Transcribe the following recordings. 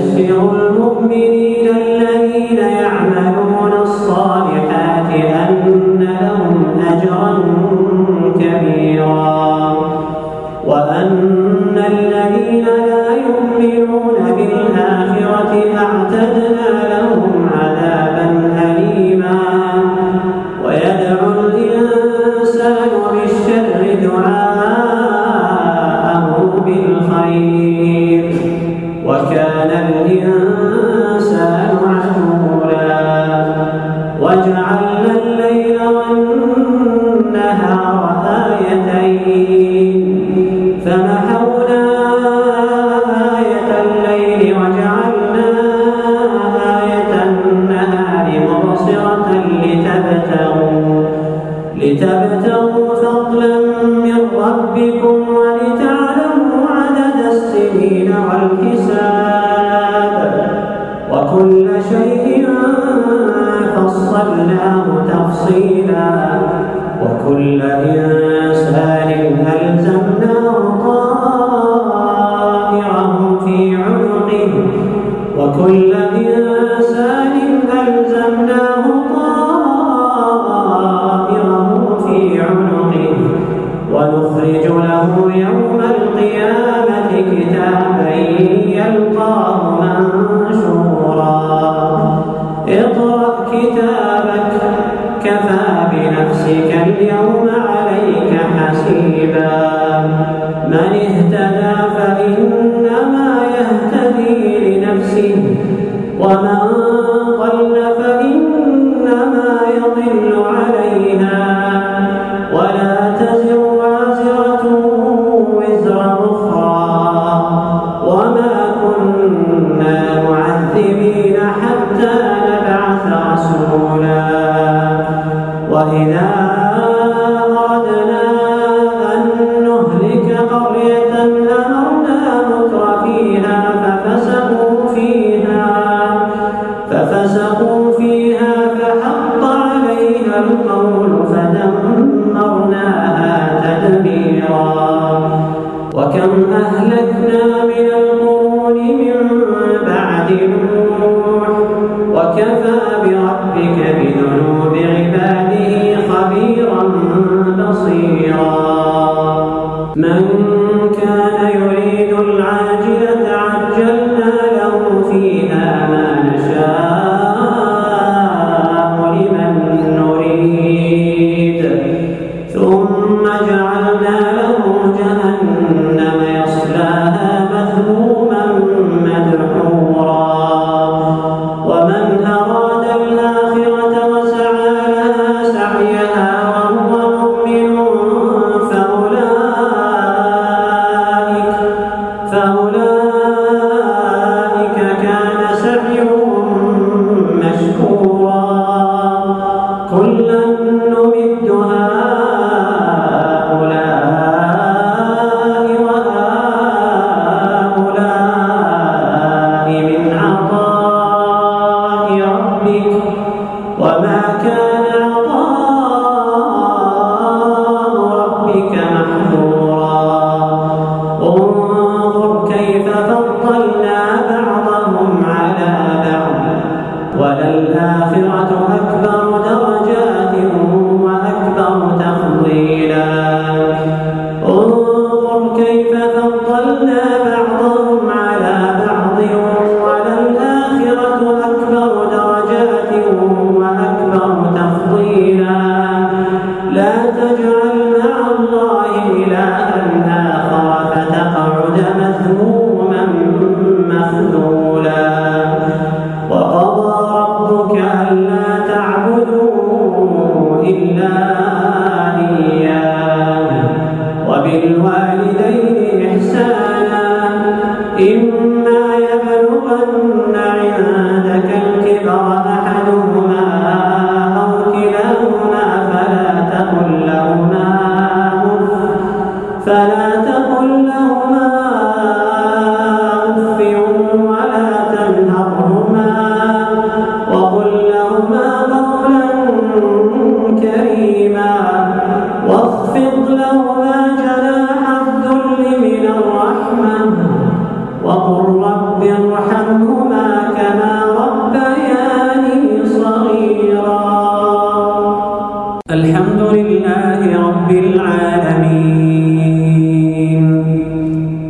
ونبشر المؤمنين الذين يعملون 我们。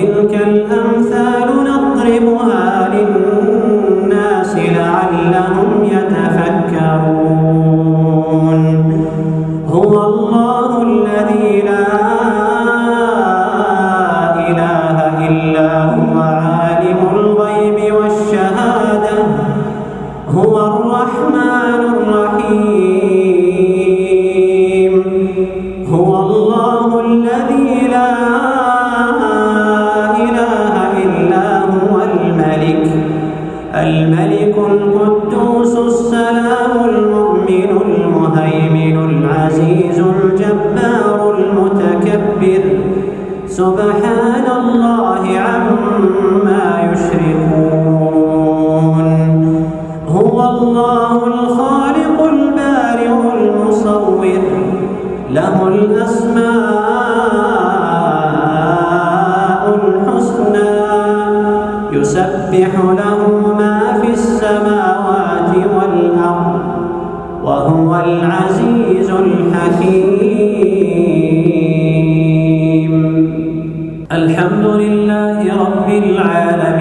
تلك الأمثال العالمين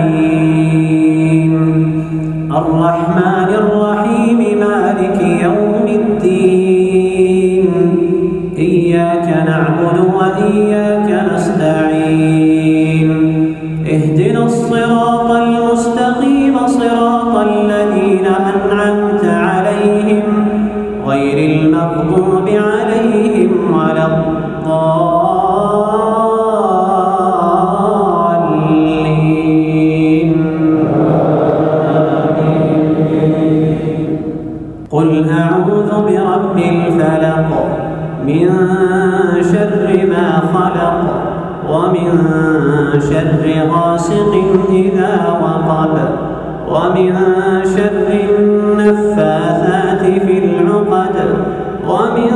من شر ما خلق ومن شر غاسق إذا وقب ومن شر النفاثات في العقد ومن